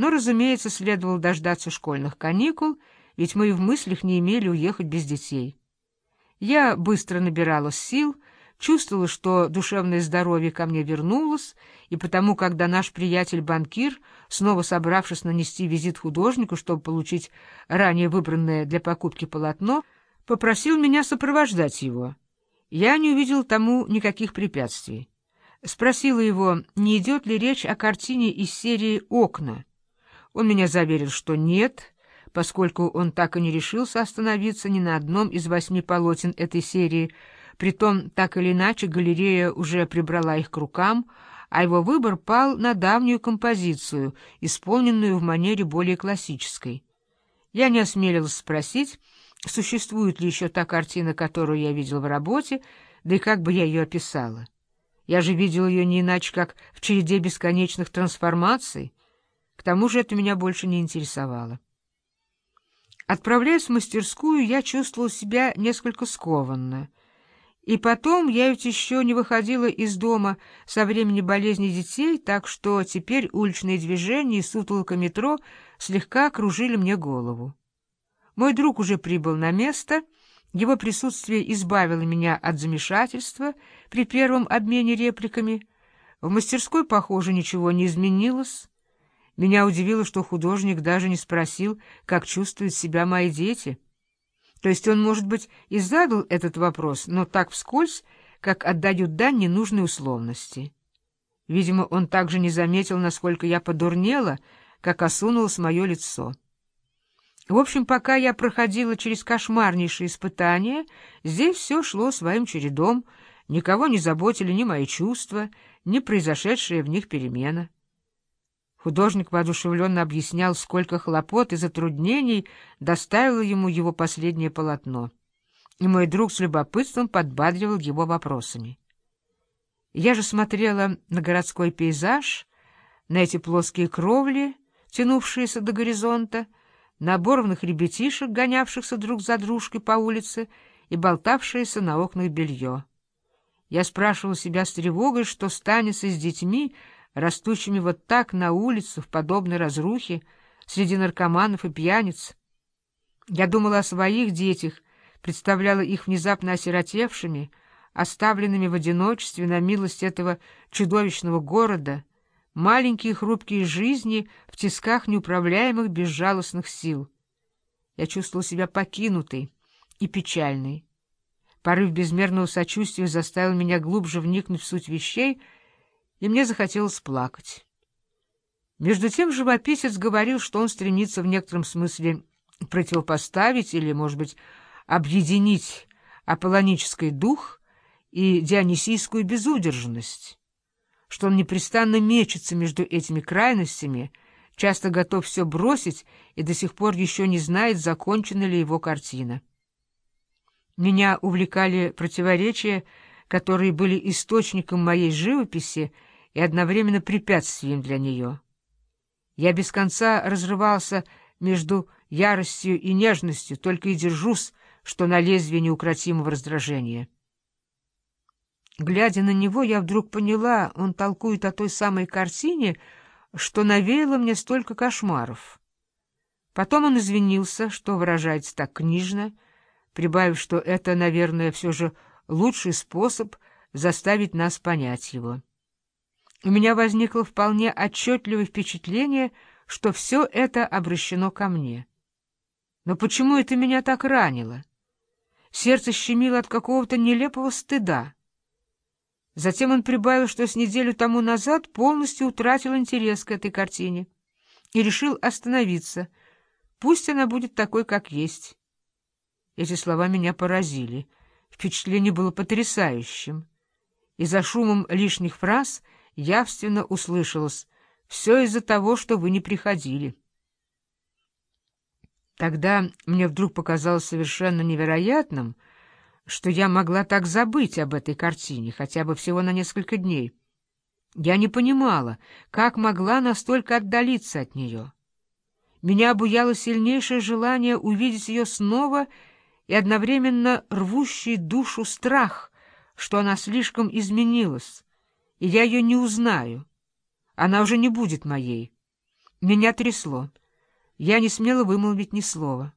Но, разумеется, следовало дождаться школьных каникул, ведь мы и в мыслях не имели уехать без детей. Я быстро набирала сил, чувствовала, что душевное здоровье ко мне вернулось, и потому, когда наш приятель-банкир, снова собравшись нанести визит художнику, чтобы получить ранее выбранное для покупки полотно, попросил меня сопровождать его. Я не увидел тому никаких препятствий. Спросила его, не идет ли речь о картине из серии «Окна». Он меня заверил, что нет, поскольку он так и не решился остановиться ни на одном из восьми полотен этой серии, притом так или иначе галерея уже прибрала их к рукам, а его выбор пал на давнюю композицию, исполненную в манере более классической. Я не осмелилась спросить, существует ли еще та картина, которую я видел в работе, да и как бы я ее описала. Я же видел ее не иначе, как в череде бесконечных трансформаций. К тому же это меня больше не интересовало. Отправляясь в мастерскую, я чувствовал себя несколько скованно. И потом я ведь еще не выходила из дома со времени болезни детей, так что теперь уличные движения и сутолка метро слегка окружили мне голову. Мой друг уже прибыл на место, его присутствие избавило меня от замешательства при первом обмене репликами. В мастерской, похоже, ничего не изменилось. Меня удивило, что художник даже не спросил, как чувствуют себя мои дети. То есть он, может быть, и задал этот вопрос, но так вскользь, как отдают дань ненужной условности. Видимо, он также не заметил, насколько я подурнела, как осунулось мое лицо. В общем, пока я проходила через кошмарнейшие испытания, здесь все шло своим чередом, никого не заботили ни мои чувства, ни произошедшая в них перемена. Художник воодушевленно объяснял, сколько хлопот и затруднений доставило ему его последнее полотно. И мой друг с любопытством подбадривал его вопросами. Я же смотрела на городской пейзаж, на эти плоские кровли, тянувшиеся до горизонта, на оборванных ребятишек, гонявшихся друг за дружкой по улице и болтавшиеся на окнах белье. Я спрашивала себя с тревогой, что станется с детьми, растущими вот так на улице в подобной разрухе среди наркоманов и пьяниц. Я думала о своих детях, представляла их внезапно осиротевшими, оставленными в одиночестве на милость этого чудовищного города, маленькие хрупкие жизни в тисках неуправляемых безжалостных сил. Я чувствовала себя покинутой и печальной. Порыв безмерного сочувствия заставил меня глубже вникнуть в суть вещей — и мне захотелось плакать. Между тем живописец говорил, что он стремится в некотором смысле противопоставить или, может быть, объединить аполлонический дух и дионисийскую безудержанность, что он непрестанно мечется между этими крайностями, часто готов все бросить и до сих пор еще не знает, закончена ли его картина. Меня увлекали противоречия, которые были источником моей живописи, и одновременно препятствием для нее. Я без конца разрывался между яростью и нежностью, только и держусь, что на лезвии неукротимого раздражения. Глядя на него, я вдруг поняла, он толкует о той самой картине, что навеяло мне столько кошмаров. Потом он извинился, что выражается так книжно, прибавив, что это, наверное, все же лучший способ заставить нас понять его. У меня возникло вполне отчетливое впечатление, что все это обращено ко мне. Но почему это меня так ранило? Сердце щемило от какого-то нелепого стыда. Затем он прибавил, что с неделю тому назад полностью утратил интерес к этой картине и решил остановиться. Пусть она будет такой, как есть. Эти слова меня поразили. Впечатление было потрясающим. И за шумом лишних фраз — явственно услышалось «Все из-за того, что вы не приходили». Тогда мне вдруг показалось совершенно невероятным, что я могла так забыть об этой картине, хотя бы всего на несколько дней. Я не понимала, как могла настолько отдалиться от нее. Меня обуяло сильнейшее желание увидеть ее снова и одновременно рвущий душу страх, что она слишком изменилась, и я ее не узнаю. Она уже не будет моей. Меня трясло. Я не смела вымолвить ни слова.